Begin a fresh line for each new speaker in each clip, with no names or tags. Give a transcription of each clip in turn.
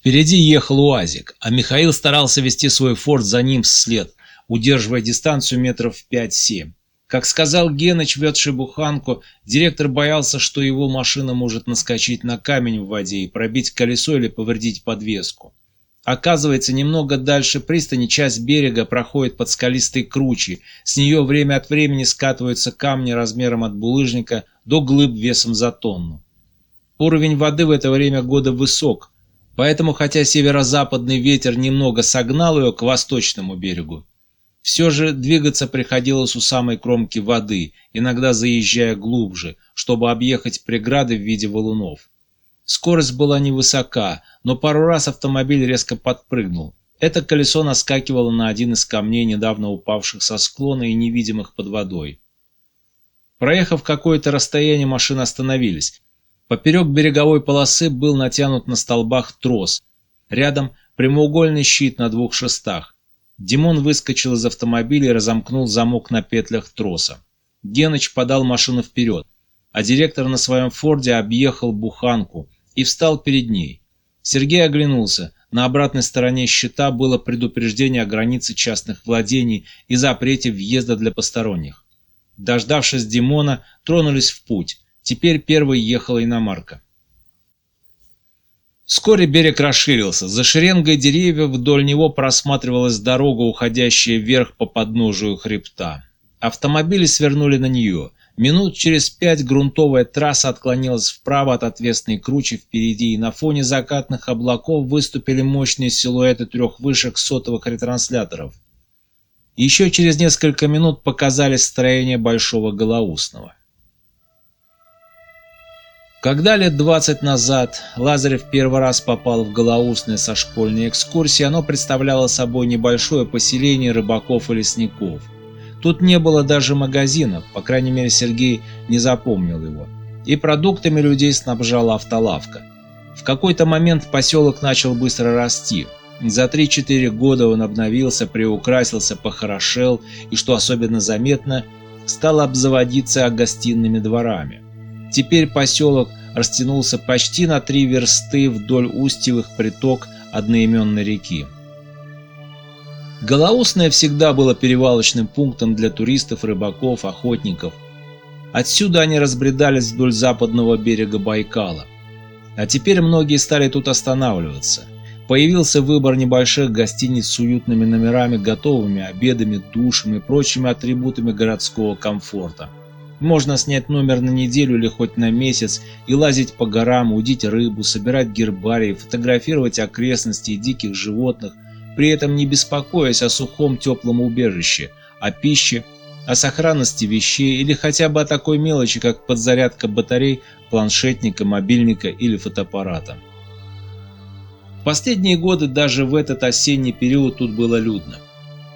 Впереди ехал УАЗик, а Михаил старался вести свой форт за ним вслед, удерживая дистанцию метров 5-7. Как сказал Геныч, ведший буханку, директор боялся, что его машина может наскочить на камень в воде и пробить колесо или повредить подвеску. Оказывается, немного дальше пристани часть берега проходит под скалистой кручей, с нее время от времени скатываются камни размером от булыжника до глыб весом за тонну. Уровень воды в это время года высок, поэтому хотя северо-западный ветер немного согнал ее к восточному берегу, все же двигаться приходилось у самой кромки воды, иногда заезжая глубже, чтобы объехать преграды в виде валунов. Скорость была невысока, но пару раз автомобиль резко подпрыгнул. Это колесо наскакивало на один из камней, недавно упавших со склона и невидимых под водой. Проехав какое-то расстояние, машины остановились. Поперек береговой полосы был натянут на столбах трос. Рядом прямоугольный щит на двух шестах. Димон выскочил из автомобиля и разомкнул замок на петлях троса. Геныч подал машину вперед, а директор на своем форде объехал буханку и встал перед ней. Сергей оглянулся. На обратной стороне щита было предупреждение о границе частных владений и запрете въезда для посторонних. Дождавшись Димона, тронулись в путь. Теперь первой ехала иномарка. Вскоре берег расширился. За шеренгой деревьев вдоль него просматривалась дорога, уходящая вверх по подножию хребта. Автомобили свернули на нее. Минут через пять грунтовая трасса отклонилась вправо от отвесной кручи впереди, и на фоне закатных облаков выступили мощные силуэты трех вышек сотовых ретрансляторов. Еще через несколько минут показались строения Большого Голоусного. Когда лет двадцать назад Лазарев первый раз попал в Голоусное со школьной экскурсии, оно представляло собой небольшое поселение рыбаков и лесников. Тут не было даже магазина, по крайней мере Сергей не запомнил его. И продуктами людей снабжала автолавка. В какой-то момент поселок начал быстро расти. За 3-4 года он обновился, приукрасился, похорошел и, что особенно заметно, стал обзаводиться гостиными дворами. Теперь поселок растянулся почти на три версты вдоль устьевых приток одноименной реки. Голоусное всегда было перевалочным пунктом для туристов, рыбаков, охотников. Отсюда они разбредались вдоль западного берега Байкала. А теперь многие стали тут останавливаться. Появился выбор небольших гостиниц с уютными номерами, готовыми обедами, душами и прочими атрибутами городского комфорта. Можно снять номер на неделю или хоть на месяц и лазить по горам, удить рыбу, собирать гербарии, фотографировать окрестности и диких животных, при этом не беспокоясь о сухом теплом убежище, о пище, о сохранности вещей или хотя бы о такой мелочи, как подзарядка батарей, планшетника, мобильника или фотоаппарата. В последние годы даже в этот осенний период тут было людно.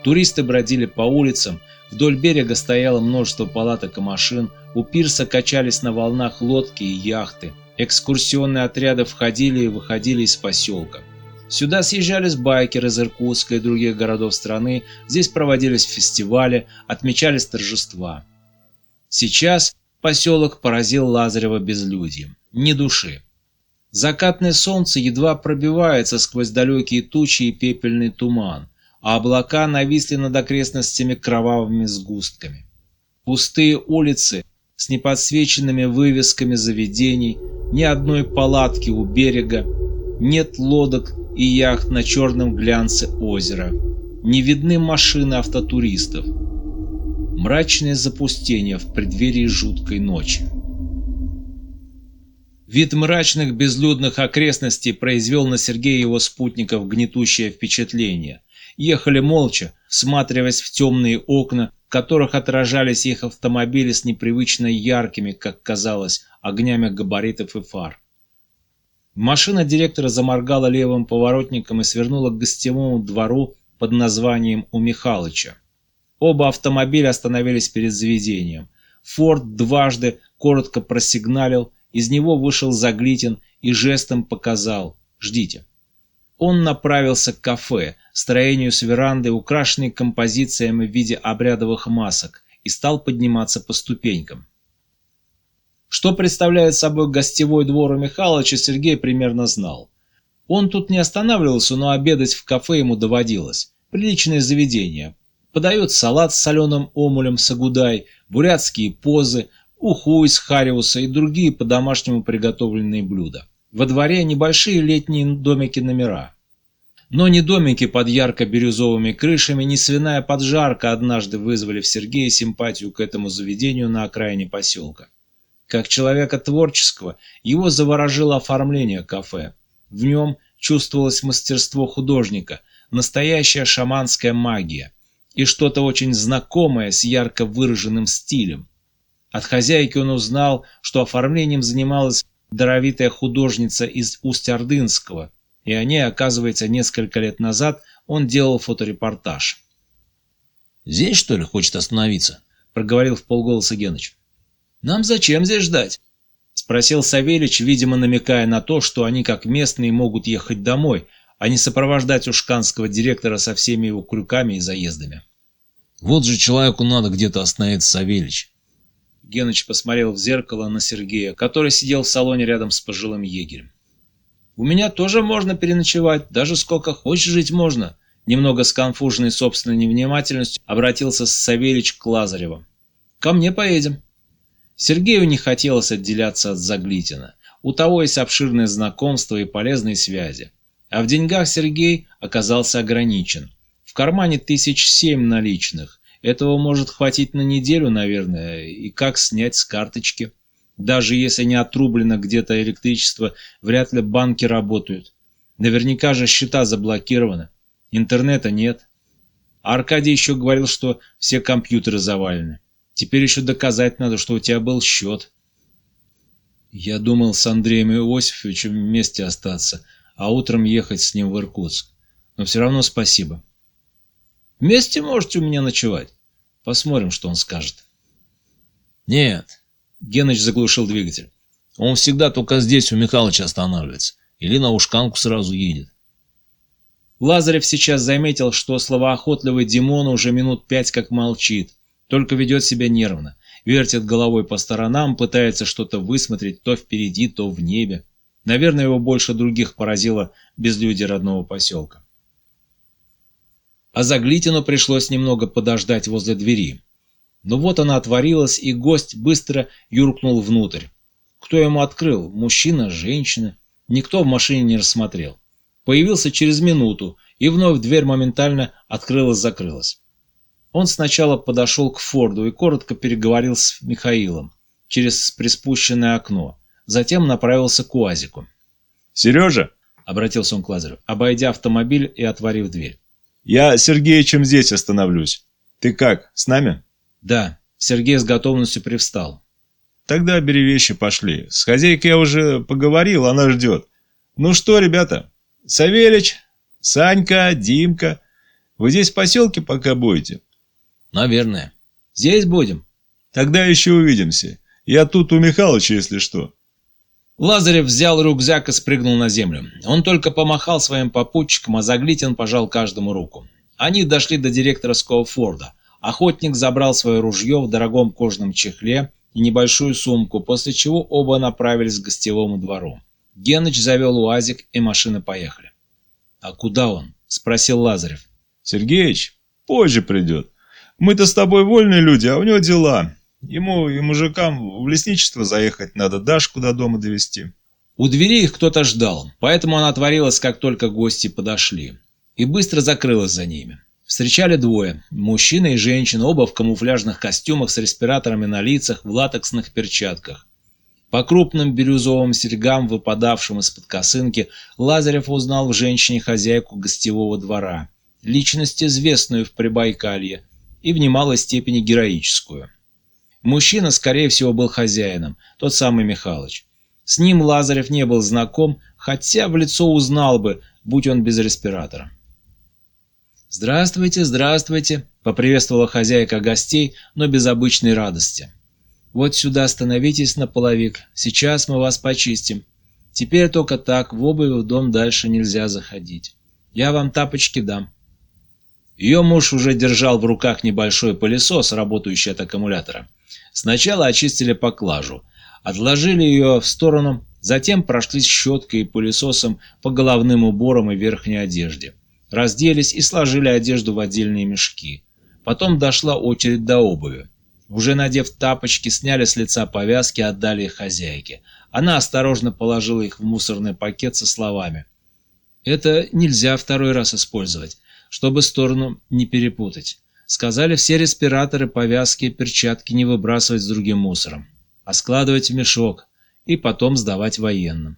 Туристы бродили по улицам, Вдоль берега стояло множество палаток и машин, у пирса качались на волнах лодки и яхты. Экскурсионные отряды входили и выходили из поселка. Сюда съезжались байкеры из Иркутска и других городов страны, здесь проводились фестивали, отмечались торжества. Сейчас поселок поразил Лазарева безлюдьем. Ни души. Закатное солнце едва пробивается сквозь далекие тучи и пепельный туман а облака нависли над окрестностями кровавыми сгустками. Пустые улицы с неподсвеченными вывесками заведений, ни одной палатки у берега, нет лодок и яхт на черном глянце озера, не видны машины автотуристов. Мрачное запустение в преддверии жуткой ночи. Вид мрачных безлюдных окрестностей произвел на Сергея его спутников гнетущее впечатление. Ехали молча, всматриваясь в темные окна, в которых отражались их автомобили с непривычно яркими, как казалось, огнями габаритов и фар. Машина директора заморгала левым поворотником и свернула к гостевому двору под названием «У Михалыча». Оба автомобиля остановились перед заведением. Форд дважды коротко просигналил, из него вышел Заглитин и жестом показал «Ждите». Он направился к кафе, строению с верандой, украшенной композициями в виде обрядовых масок, и стал подниматься по ступенькам. Что представляет собой гостевой двор у Михалыча, Сергей примерно знал. Он тут не останавливался, но обедать в кафе ему доводилось. Приличное заведение. Подает салат с соленым омулем сагудай, бурятские позы, уху из хариуса и другие по-домашнему приготовленные блюда. Во дворе небольшие летние домики-номера. Но не домики под ярко-бирюзовыми крышами, не свиная поджарка однажды вызвали в Сергея симпатию к этому заведению на окраине поселка. Как человека творческого, его заворожило оформление кафе. В нем чувствовалось мастерство художника, настоящая шаманская магия и что-то очень знакомое с ярко выраженным стилем. От хозяйки он узнал, что оформлением занималась даровитая художница из Усть-Ордынского, и о ней, оказывается, несколько лет назад он делал фоторепортаж.
«Здесь, что ли, хочет остановиться?»
— проговорил в полголоса Геныч. «Нам зачем здесь ждать?» — спросил Савельич, видимо, намекая на то, что они, как местные, могут ехать домой, а не сопровождать ушканского директора со всеми его крюками и заездами.
«Вот же человеку надо где-то остановиться, Савельич!»
Геныч посмотрел в зеркало на Сергея, который сидел в салоне рядом с пожилым егерем. «У меня тоже можно переночевать, даже сколько хочешь жить можно», немного сконфуженный собственной невнимательностью, обратился Савельич к Лазареву. «Ко мне поедем». Сергею не хотелось отделяться от Заглитина. У того есть обширное знакомство и полезные связи. А в деньгах Сергей оказался ограничен. В кармане тысяч семь наличных. Этого может хватить на неделю, наверное, и как снять с карточки. Даже если не отрублено где-то электричество, вряд ли банки работают. Наверняка же счета заблокированы. Интернета нет. А Аркадий еще говорил, что все компьютеры завалены. Теперь еще доказать надо, что у тебя был счет. Я думал с Андреем Иосифовичем вместе остаться, а утром ехать с ним в Иркутск. Но все равно спасибо. Вместе можете у меня ночевать. Посмотрим, что он скажет.
Нет. Геныч заглушил двигатель. Он всегда только здесь у Михалыча останавливается. Или на Ушканку сразу едет.
Лазарев сейчас заметил, что словоохотливый Димон уже минут пять как молчит, только ведет себя нервно, вертит головой по сторонам, пытается что-то высмотреть то впереди, то в небе. Наверное, его больше других поразило безлюдие родного поселка. А Заглитину пришлось немного подождать возле двери. Но вот она отворилась, и гость быстро юркнул внутрь. Кто ему открыл? Мужчина, женщина? Никто в машине не рассмотрел. Появился через минуту, и вновь дверь моментально открылась-закрылась. Он сначала подошел к Форду и коротко переговорил с Михаилом через приспущенное окно. Затем направился к УАЗику.
«Сережа!»
— обратился он к Лазарю, обойдя автомобиль и отворив дверь.
«Я Сергеичем здесь остановлюсь. Ты как, с нами?»
«Да». Сергей с готовностью привстал.
«Тогда бери вещи, пошли. С хозяйкой я уже поговорил, она ждет. Ну что, ребята, Савелич, Санька, Димка, вы здесь в поселке пока будете?»
Наверное.
Здесь будем.
Тогда еще увидимся. Я тут у Михалыча, если что.
Лазарев взял рюкзак и спрыгнул на землю. Он только помахал своим попутчикам, а Заглитин пожал каждому руку. Они дошли до директорского Форда. Охотник забрал свое ружье в дорогом кожаном чехле и небольшую сумку, после чего оба направились к гостевому двору. Геныч завел УАЗик, и машины поехали. «А куда он?» – спросил Лазарев.
«Сергеич, позже придет. Мы-то с тобой вольные люди, а у него дела. Ему и мужикам в лесничество заехать надо, Дашку до дома довести.
У двери их кто-то ждал, поэтому она отворилась, как только гости подошли, и быстро закрылась за ними. Встречали двое – мужчина и женщина, оба в камуфляжных костюмах с респираторами на лицах, в латексных перчатках. По крупным бирюзовым серьгам, выпадавшим из-под косынки, Лазарев узнал в женщине хозяйку гостевого двора, личность известную в Прибайкалье – и в немалой степени героическую. Мужчина, скорее всего, был хозяином, тот самый Михалыч. С ним Лазарев не был знаком, хотя в лицо узнал бы, будь он без респиратора. «Здравствуйте, здравствуйте!» — поприветствовала хозяйка гостей, но без обычной радости. «Вот сюда становитесь на половик, сейчас мы вас почистим. Теперь только так, в обуви в дом дальше нельзя заходить. Я вам тапочки дам. Ее муж уже держал в руках небольшой пылесос, работающий от аккумулятора. Сначала очистили поклажу, отложили ее в сторону, Затем прошлись щеткой и пылесосом по головным уборам и верхней одежде. Разделись и сложили одежду в отдельные мешки. Потом дошла очередь до обуви. Уже надев тапочки, сняли с лица повязки, отдали их хозяйке. Она осторожно положила их в мусорный пакет со словами. «Это нельзя второй раз использовать, чтобы сторону не перепутать. Сказали все респираторы, повязки и перчатки не выбрасывать с другим мусором, а складывать в мешок и потом сдавать военным.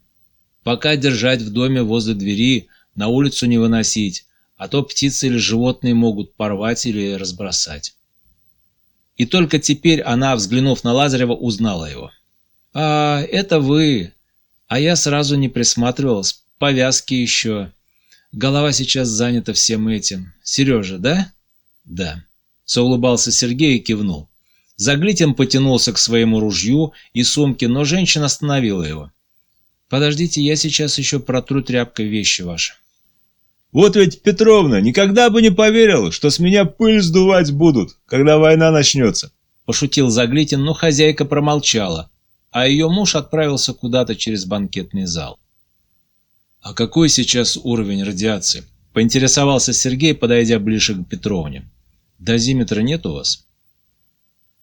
Пока держать в доме возле двери, на улицу не выносить, а то птицы или животные могут порвать или разбросать. И только теперь она, взглянув на Лазарева, узнала его. «А, это вы. А я сразу не присматривалась. Повязки еще. Голова сейчас занята всем этим. Сережа, да?» «Да». Соулыбался Сергей и кивнул. Заглитин потянулся к своему ружью и сумке, но женщина остановила его. «Подождите, я сейчас еще протру тряпкой вещи ваши».
Вот ведь Петровна никогда бы не поверила, что с меня пыль сдувать будут, когда война начнется.
Пошутил Заглитин, но хозяйка промолчала, а ее муж отправился куда-то через банкетный зал. «А какой сейчас уровень радиации?» – поинтересовался Сергей, подойдя ближе к Петровне. «Дозиметра нет у вас?»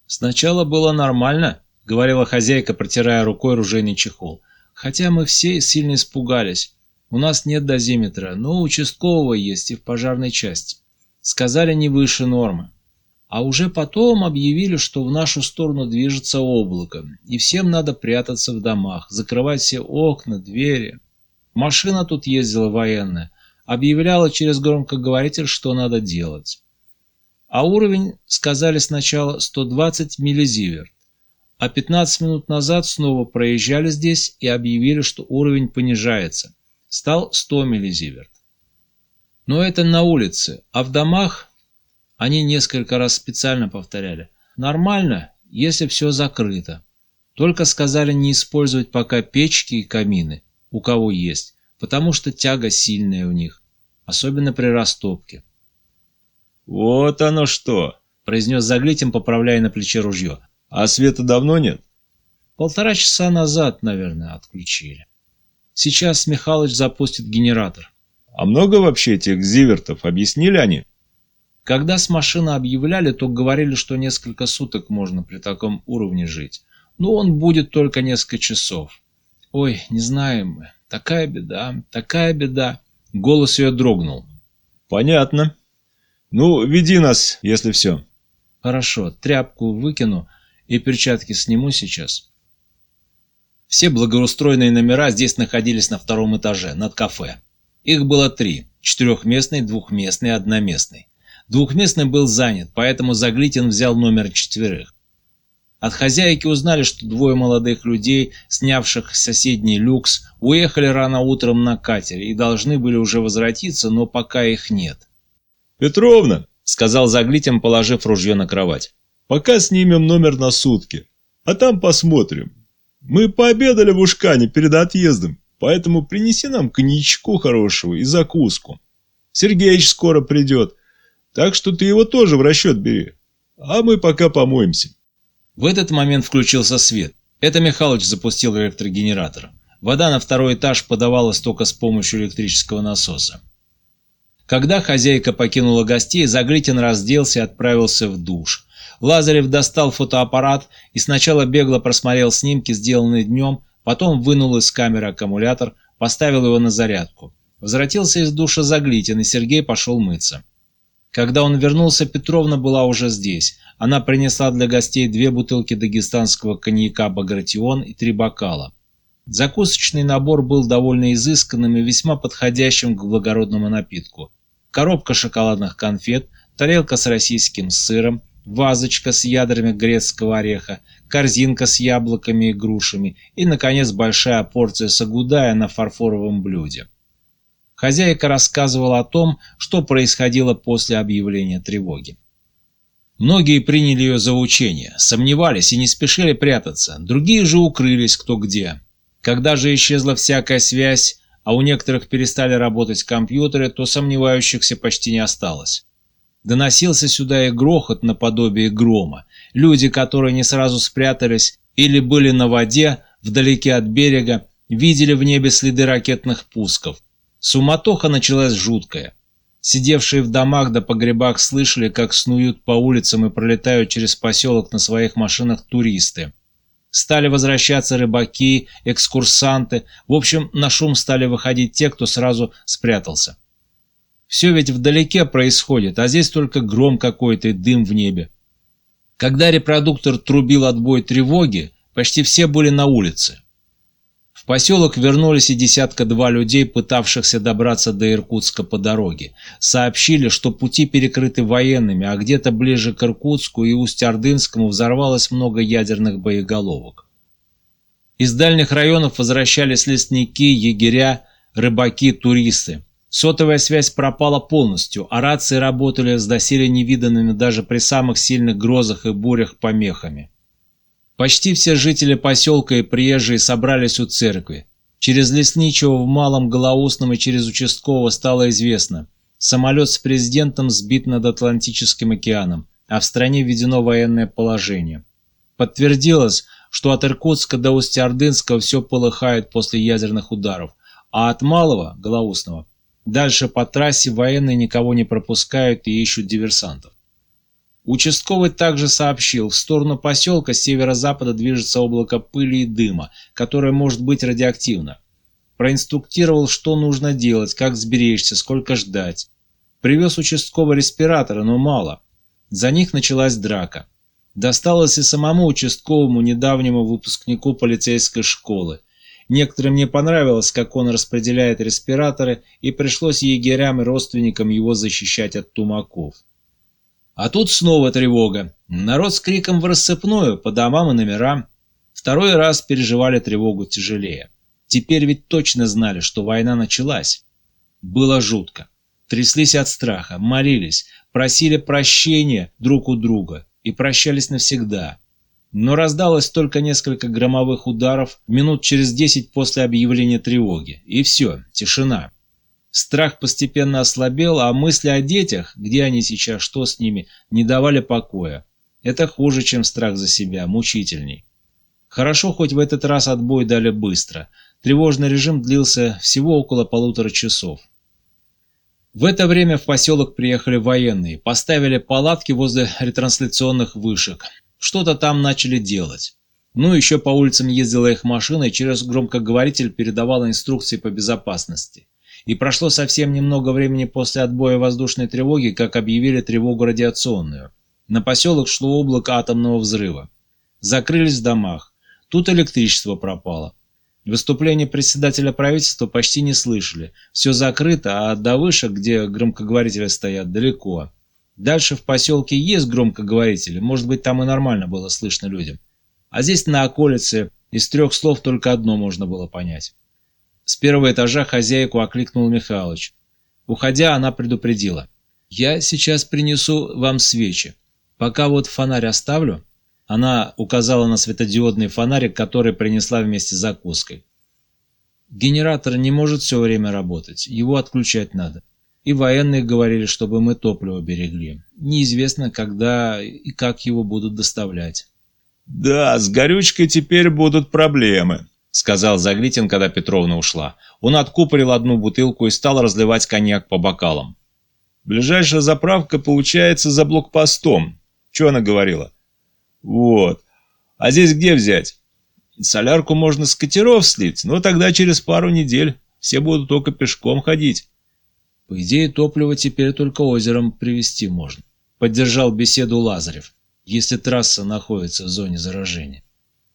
«Сначала было нормально», — говорила хозяйка, протирая рукой ружейный чехол. «Хотя мы все сильно испугались. У нас нет дозиметра, но у участкового есть и в пожарной части. Сказали не выше нормы. А уже потом объявили, что в нашу сторону движется облако, и всем надо прятаться в домах, закрывать все окна, двери. Машина тут ездила военная, объявляла через громкоговоритель, что надо делать. А уровень, сказали сначала, 120 миллизиверт. А 15 минут назад снова проезжали здесь и объявили, что уровень понижается – стал 100 миллизиверт. Но это на улице, а в домах они несколько раз специально повторяли. Нормально, если все закрыто. Только сказали не использовать пока печки и камины, у кого есть, потому что тяга сильная у них, особенно при растопке.
«Вот оно что!» – произнес Заглитин, поправляя на плече ружье. «А света давно нет?»
«Полтора часа назад, наверное, отключили». Сейчас Михалыч запустит генератор.
А много вообще этих зивертов, объяснили они?
Когда с машины объявляли, то говорили, что несколько суток можно при таком уровне жить. Но он будет только несколько часов. Ой, не знаем мы. Такая беда, такая беда. Голос ее дрогнул.
Понятно. Ну, веди нас, если все.
Хорошо, тряпку выкину и перчатки сниму сейчас. Все благоустроенные номера здесь находились на втором этаже, над кафе. Их было три – четырехместный, двухместный одноместный. Двухместный был занят, поэтому Заглитин взял номер четверых. От хозяйки узнали, что двое молодых людей, снявших соседний люкс, уехали рано утром на катере и должны были уже возвратиться, но пока их нет.
«Петровна», — сказал Заглитин, положив ружье на кровать, — «пока снимем номер на сутки, а там посмотрим. Мы пообедали в Ушкане перед отъездом, поэтому принеси нам коньячку хорошего и закуску. Сергеич скоро придет, так что ты его тоже в расчет бери. А мы пока помоемся».
В этот момент включился свет. Это Михалыч запустил электрогенератор. Вода на второй этаж подавалась только с помощью электрического насоса. Когда хозяйка покинула гостей, Загритин разделся и отправился в душ. Лазарев достал фотоаппарат и сначала бегло просмотрел снимки, сделанные днем, потом вынул из камеры аккумулятор, поставил его на зарядку. Возвратился из душа Заглитин, и Сергей пошел мыться. Когда он вернулся, Петровна была уже здесь. Она принесла для гостей две бутылки дагестанского коньяка «Багратион» и три бокала. Закусочный набор был довольно изысканным и весьма подходящим к благородному напитку. Коробка шоколадных конфет, тарелка с российским сыром, вазочка с ядрами грецкого ореха, корзинка с яблоками и грушами и, наконец, большая порция сагудая на фарфоровом блюде. Хозяйка рассказывала о том, что происходило после объявления тревоги. Многие приняли ее за учение, сомневались и не спешили прятаться, другие же укрылись кто где. Когда же исчезла всякая связь, а у некоторых перестали работать компьютеры, то сомневающихся почти не осталось. Доносился сюда и грохот наподобие грома. Люди, которые не сразу спрятались или были на воде, вдалеке от берега, видели в небе следы ракетных пусков. Суматоха началась жуткая. Сидевшие в домах да погребах слышали, как снуют по улицам и пролетают через поселок на своих машинах туристы. Стали возвращаться рыбаки, экскурсанты. В общем, на шум стали выходить те, кто сразу спрятался. Все ведь вдалеке происходит, а здесь только гром какой-то и дым в небе. Когда репродуктор трубил отбой тревоги, почти все были на улице. В поселок вернулись и десятка-два людей, пытавшихся добраться до Иркутска по дороге. Сообщили, что пути перекрыты военными, а где-то ближе к Иркутску и Усть-Ордынскому взорвалось много ядерных боеголовок. Из дальних районов возвращались лесники, егеря, рыбаки, туристы. Сотовая связь пропала полностью, а рации работали с доселе невиданными даже при самых сильных грозах и бурях помехами. Почти все жители поселка и приезжие собрались у церкви. Через Лесничего в Малом Голоусном и через участкового стало известно. Самолет с президентом сбит над Атлантическим океаном, а в стране введено военное положение. Подтвердилось, что от Иркутска до Усть-Ордынска все полыхает после ядерных ударов, а от Малого, Голоусного, дальше по трассе военные никого не пропускают и ищут диверсантов. Участковый также сообщил, в сторону поселка с северо-запада движется облако пыли и дыма, которое может быть радиоактивно. Проинструктировал, что нужно делать, как сберечься, сколько ждать. Привез участковый респираторы, но мало. За них началась драка. Досталось и самому участковому недавнему выпускнику полицейской школы. Некоторым не понравилось, как он распределяет респираторы, и пришлось егерям и родственникам его защищать от тумаков. А тут снова тревога. Народ с криком в рассыпную, по домам и номерам. Второй раз переживали тревогу тяжелее. Теперь ведь точно знали, что война началась. Было жутко. Тряслись от страха, молились, просили прощения друг у друга и прощались навсегда. Но раздалось только несколько громовых ударов минут через десять после объявления тревоги. И все, тишина. Страх постепенно ослабел, а мысли о детях, где они сейчас, что с ними, не давали покоя. Это хуже, чем страх за себя, мучительней. Хорошо, хоть в этот раз отбой дали быстро. Тревожный режим длился всего около полутора часов. В это время в поселок приехали военные, поставили палатки возле ретрансляционных вышек. Что-то там начали делать. Ну, еще по улицам ездила их машина и через громкоговоритель передавала инструкции по безопасности и прошло совсем немного времени после отбоя воздушной тревоги, как объявили тревогу радиационную. На поселок шло облако атомного взрыва. Закрылись в домах. Тут электричество пропало. Выступление председателя правительства почти не слышали. Все закрыто, а до вышек, где громкоговорители стоят, далеко. Дальше в поселке есть громкоговорители, может быть, там и нормально было слышно людям. А здесь на околице из трех слов только одно можно было понять. С первого этажа хозяйку окликнул Михалыч. Уходя, она предупредила. «Я сейчас принесу вам свечи. Пока вот фонарь оставлю». Она указала на светодиодный фонарик, который принесла вместе с закуской. «Генератор не может все время работать. Его отключать надо. И военные говорили, чтобы мы топливо берегли. Неизвестно, когда и как его будут доставлять».
«Да, с горючкой теперь будут проблемы», сказал Заглитин, когда Петровна ушла. Он откупорил одну бутылку и стал разливать коньяк по бокалам. «Ближайшая заправка получается за блокпостом. Что она говорила?» «Вот. А здесь где взять?» «Солярку можно с катеров слить, но тогда через пару недель все будут только пешком ходить».
«По идее, топливо теперь только озером привезти можно», — поддержал беседу Лазарев, если трасса находится в зоне заражения.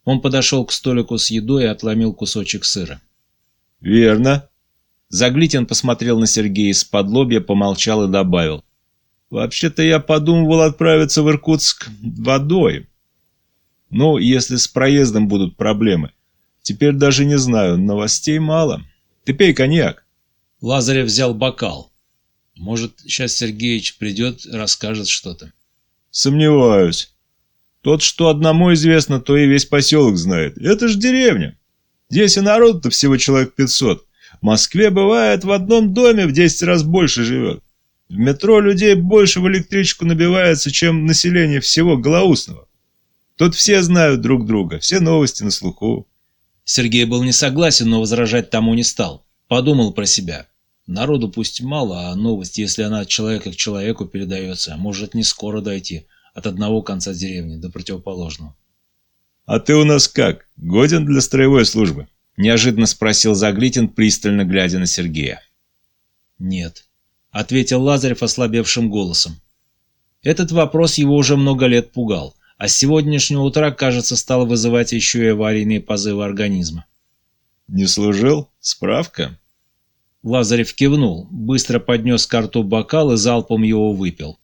Он подошел к столику с едой и отломил кусочек сыра.
«Верно».
Заглитин посмотрел на Сергея из-под лобья, помолчал и добавил.
«Вообще-то я подумывал отправиться в Иркутск водой. Ну, если с проездом будут проблемы. Теперь даже не знаю, новостей мало. Ты пей коньяк».
Лазарев взял бокал. Может, сейчас Сергеич придет, расскажет что-то.
«Сомневаюсь. Тот, что одному известно, то и весь поселок знает. Это же деревня. Здесь и народ-то всего человек 500. В Москве бывает в одном доме в 10 раз больше живет. В метро людей больше в электричку набивается, чем население всего Голоусного. Тут все знают друг друга, все новости на слуху.
Сергей был не согласен, но возражать тому не стал. Подумал про себя. Народу пусть мало, а новость, если она от человека к человеку передается, может не скоро дойти от одного конца деревни до противоположного.
«А ты у нас как, годен для строевой службы?» – неожиданно спросил Заглитин, пристально глядя на Сергея.
«Нет», – ответил Лазарев ослабевшим голосом. Этот вопрос его уже много лет пугал, а с сегодняшнего утра, кажется, стал вызывать еще и аварийные позывы организма.
«Не служил? Справка?»
Лазарев кивнул, быстро поднес к рту бокал и залпом его выпил.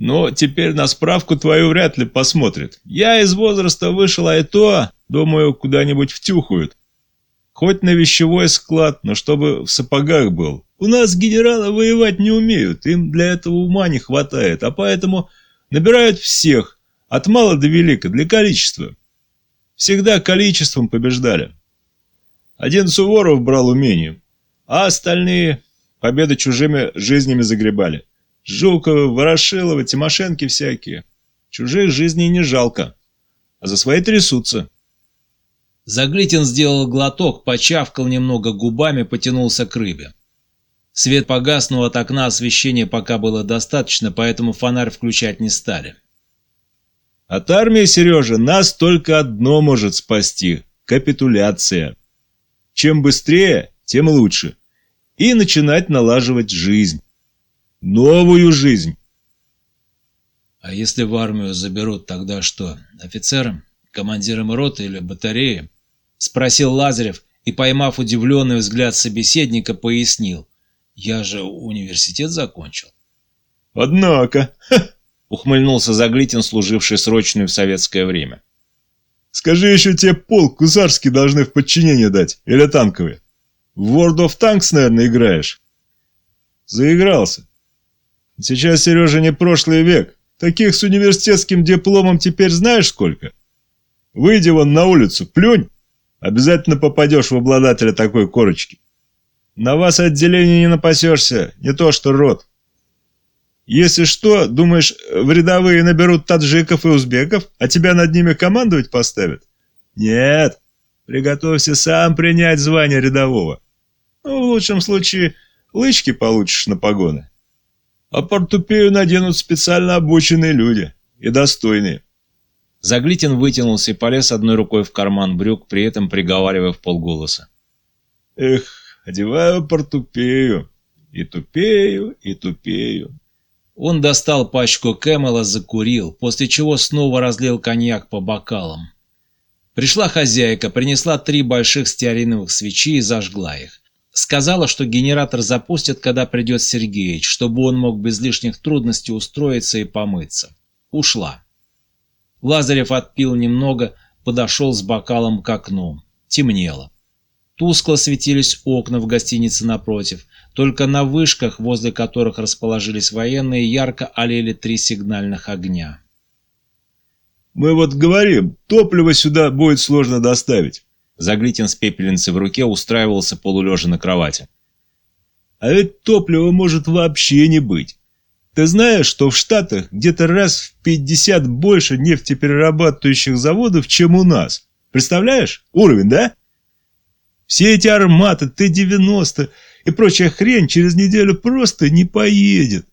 Но теперь на справку твою вряд ли посмотрят. Я из возраста вышел, а и то, думаю, куда-нибудь втюхают. Хоть на вещевой склад, но чтобы в сапогах был. У нас генералы воевать не умеют, им для этого ума не хватает, а поэтому набирают всех, от мала до велика, для количества. Всегда количеством побеждали. Один Суворов брал умением, а остальные победы чужими жизнями загребали. Жукова, Ворошилова, Тимошенки всякие. Чужих жизней не жалко, а за свои трясутся.
Заглитин сделал глоток, почавкал немного губами, потянулся к рыбе. Свет погас, но от окна освещения пока было достаточно, поэтому фонарь включать не стали.
От армии, Сережа, нас только одно может спасти – капитуляция. Чем быстрее, тем лучше. И начинать налаживать жизнь новую жизнь.
А если в армию заберут, тогда что, офицером, командиром роты или батареи? Спросил Лазарев и, поймав удивленный взгляд собеседника, пояснил. Я же университет закончил.
Однако, ухмыльнулся Заглитин, служивший срочную в советское время. Скажи еще тебе полк гусарский должны в подчинение дать, или танковые. В World of Tanks, наверное, играешь. Заигрался. Сейчас, Сережа, не прошлый век. Таких с университетским дипломом теперь знаешь сколько? Выйди вон на улицу, плюнь. Обязательно попадешь в обладателя такой корочки. На вас отделение не напасешься, не то что рот. Если что, думаешь, в рядовые наберут таджиков и узбеков, а тебя над ними командовать поставят? Нет, приготовься сам принять звание рядового. Ну, в лучшем случае, лычки получишь на погоны а портупею наденут специально обученные люди и достойные.
Заглитин вытянулся и полез одной рукой в карман брюк, при этом приговаривая в полголоса.
Эх, одеваю портупею, и тупею, и тупею.
Он достал пачку Кэмела, закурил, после чего снова разлил коньяк по бокалам. Пришла хозяйка, принесла три больших стеариновых свечи и зажгла их. Сказала, что генератор запустят, когда придет Сергеич, чтобы он мог без лишних трудностей устроиться и помыться. Ушла. Лазарев отпил немного, подошел с бокалом к окну. Темнело. Тускло светились окна в гостинице напротив. Только на вышках, возле которых расположились военные, ярко олели три сигнальных огня.
«Мы вот говорим, топливо сюда будет сложно доставить. Заглитин с пепельницей в руке устраивался полулежа на кровати. «А ведь топлива может вообще не быть. Ты знаешь, что в Штатах где-то раз в 50 больше нефтеперерабатывающих заводов, чем у нас? Представляешь? Уровень, да? Все эти арматы, Т-90 и прочая хрень через неделю просто не поедет.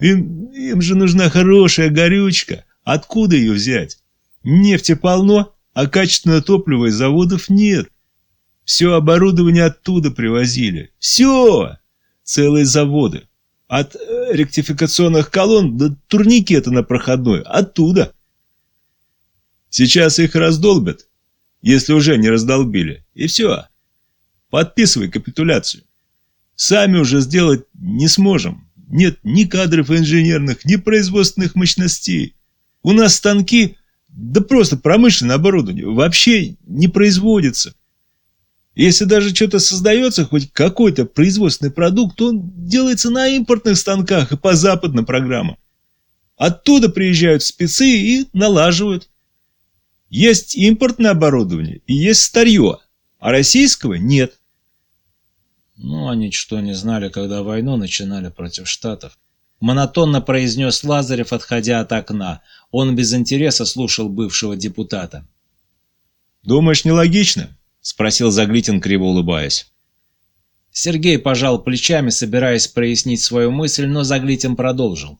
Им, им же нужна хорошая горючка. Откуда ее взять? Нефти полно, а качественного топлива из заводов нет. Все оборудование оттуда привозили. Все! Целые заводы. От э, ректификационных колонн до турникета на проходной. Оттуда. Сейчас их раздолбят, если уже не раздолбили. И все. Подписывай капитуляцию. Сами уже сделать не сможем. Нет ни кадров инженерных, ни производственных мощностей. У нас станки да просто промышленное оборудование вообще не производится. Если даже что-то создается, хоть какой-то производственный продукт, он делается на импортных станках и по западным программам. Оттуда приезжают спецы и налаживают. Есть импортное оборудование и есть старье, а российского нет.
Ну, они что не знали, когда войну начинали против Штатов. Монотонно произнес Лазарев, отходя от окна. Он без интереса слушал бывшего депутата.
Думаешь, нелогично?» — спросил Заглитин, криво улыбаясь.
Сергей пожал плечами, собираясь прояснить свою мысль, но Заглитин продолжил.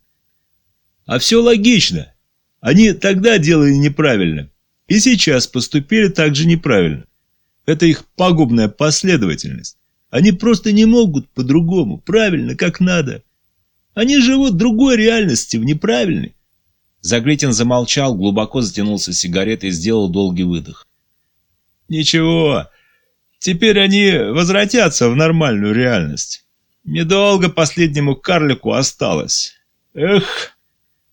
«А все логично. Они тогда делали неправильно, и сейчас поступили также неправильно. Это их пагубная последовательность. Они просто не могут по-другому, правильно, как надо. Они живут другой реальности, в неправильной.
Заглитин замолчал, глубоко затянулся сигаретой и сделал долгий выдох.
«Ничего, теперь они возвратятся в нормальную реальность. Недолго последнему карлику осталось. Эх!»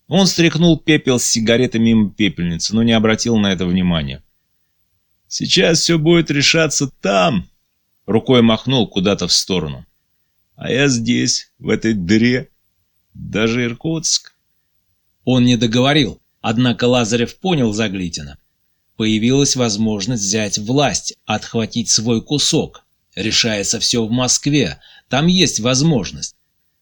Он стряхнул пепел с сигареты мимо пепельницы, но не обратил на это внимания.
«Сейчас все будет решаться там!» Рукой махнул куда-то в сторону. «А я здесь, в этой дыре. Даже Иркутск.
Он не договорил, однако Лазарев понял Заглитина. Появилась возможность взять власть, отхватить свой кусок. Решается все в Москве, там есть возможность.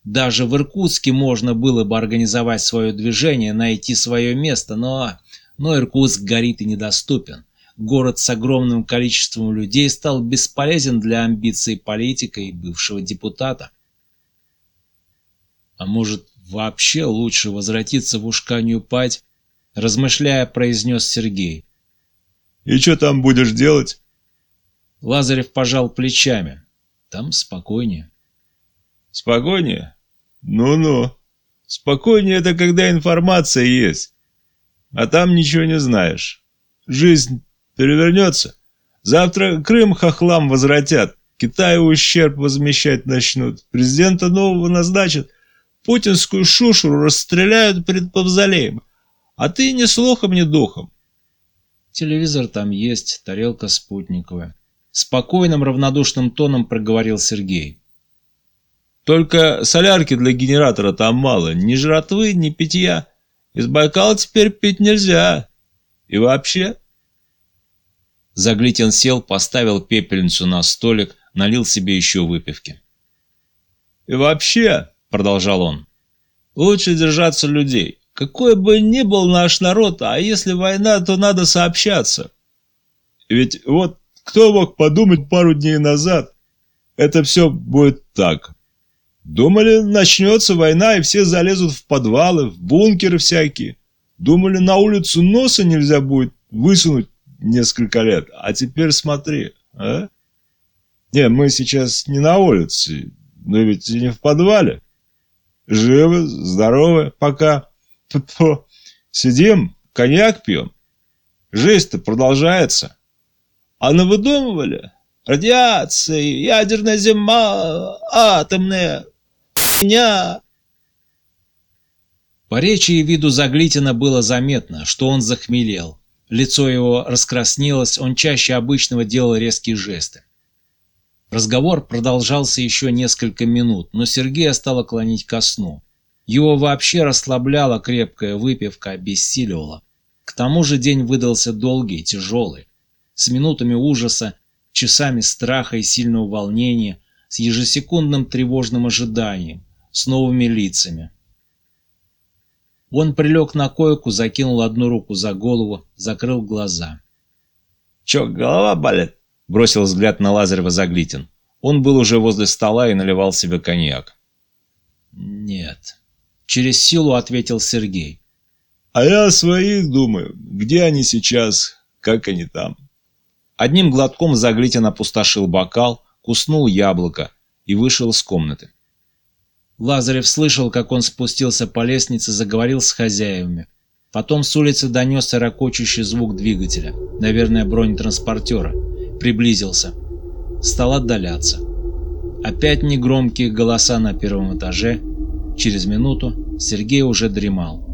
Даже в Иркутске можно было бы организовать свое движение, найти свое место, но... Но Иркутск горит и недоступен. Город с огромным количеством людей стал бесполезен для амбиций политика и бывшего депутата. А может, вообще лучше возвратиться в Ушканью пать? Размышляя, произнес Сергей.
И что там будешь делать?
Лазарев пожал плечами. Там спокойнее.
Спокойнее? Ну-ну. Спокойнее это когда информация есть. А там ничего не знаешь. Жизнь перевернется. Завтра Крым хохлам возвратят. Китаю ущерб возмещать начнут. Президента нового назначат путинскую шушеру расстреляют перед Павзолеем. А ты ни слухом, ни духом.
Телевизор там есть, тарелка спутниковая. Спокойным, равнодушным тоном проговорил Сергей.
Только солярки для генератора там мало, ни жратвы, ни питья. Из Байкала теперь пить нельзя. И вообще...
Заглитин сел, поставил пепельницу на столик, налил себе еще выпивки.
И вообще, — продолжал он. «Лучше держаться людей. Какой бы ни был наш народ, а если война, то надо сообщаться. Ведь вот кто мог подумать пару дней назад, это все будет так. Думали, начнется война, и все залезут в подвалы, в бункеры всякие. Думали, на улицу носа нельзя будет высунуть несколько лет. А теперь смотри, а? Не, мы сейчас не на улице, но ведь и не в подвале. Живы, здоровы пока. Фу Сидим, коньяк пьем. Жизнь-то продолжается. А навыдумывали? Радиация, ядерная зима, атомная... Меня...
По речи и виду Заглитина было заметно, что он захмелел. Лицо его раскраснелось, он чаще обычного делал резкие жесты. Разговор продолжался еще несколько минут, но Сергея стало клонить ко сну. Его вообще расслабляла крепкая выпивка, обессиливала. К тому же день выдался долгий, тяжелый, с минутами ужаса, часами страха и сильного волнения, с ежесекундным тревожным ожиданием, с новыми лицами. Он прилег на койку, закинул одну руку за голову, закрыл глаза.
«Че, голова болит?»
Бросил взгляд на Лазарева Заглитин. Он был уже возле стола и наливал себе коньяк. «Нет». Через силу ответил Сергей.
«А я о своих думаю. Где они сейчас? Как они там?»
Одним глотком Заглитин опустошил бокал, куснул яблоко и вышел из комнаты. Лазарев слышал, как он спустился по лестнице, заговорил с хозяевами. Потом с улицы донесся ракочущий звук двигателя, наверное, бронетранспортера приблизился. Стал отдаляться. Опять негромкие голоса на первом этаже. Через минуту Сергей уже дремал.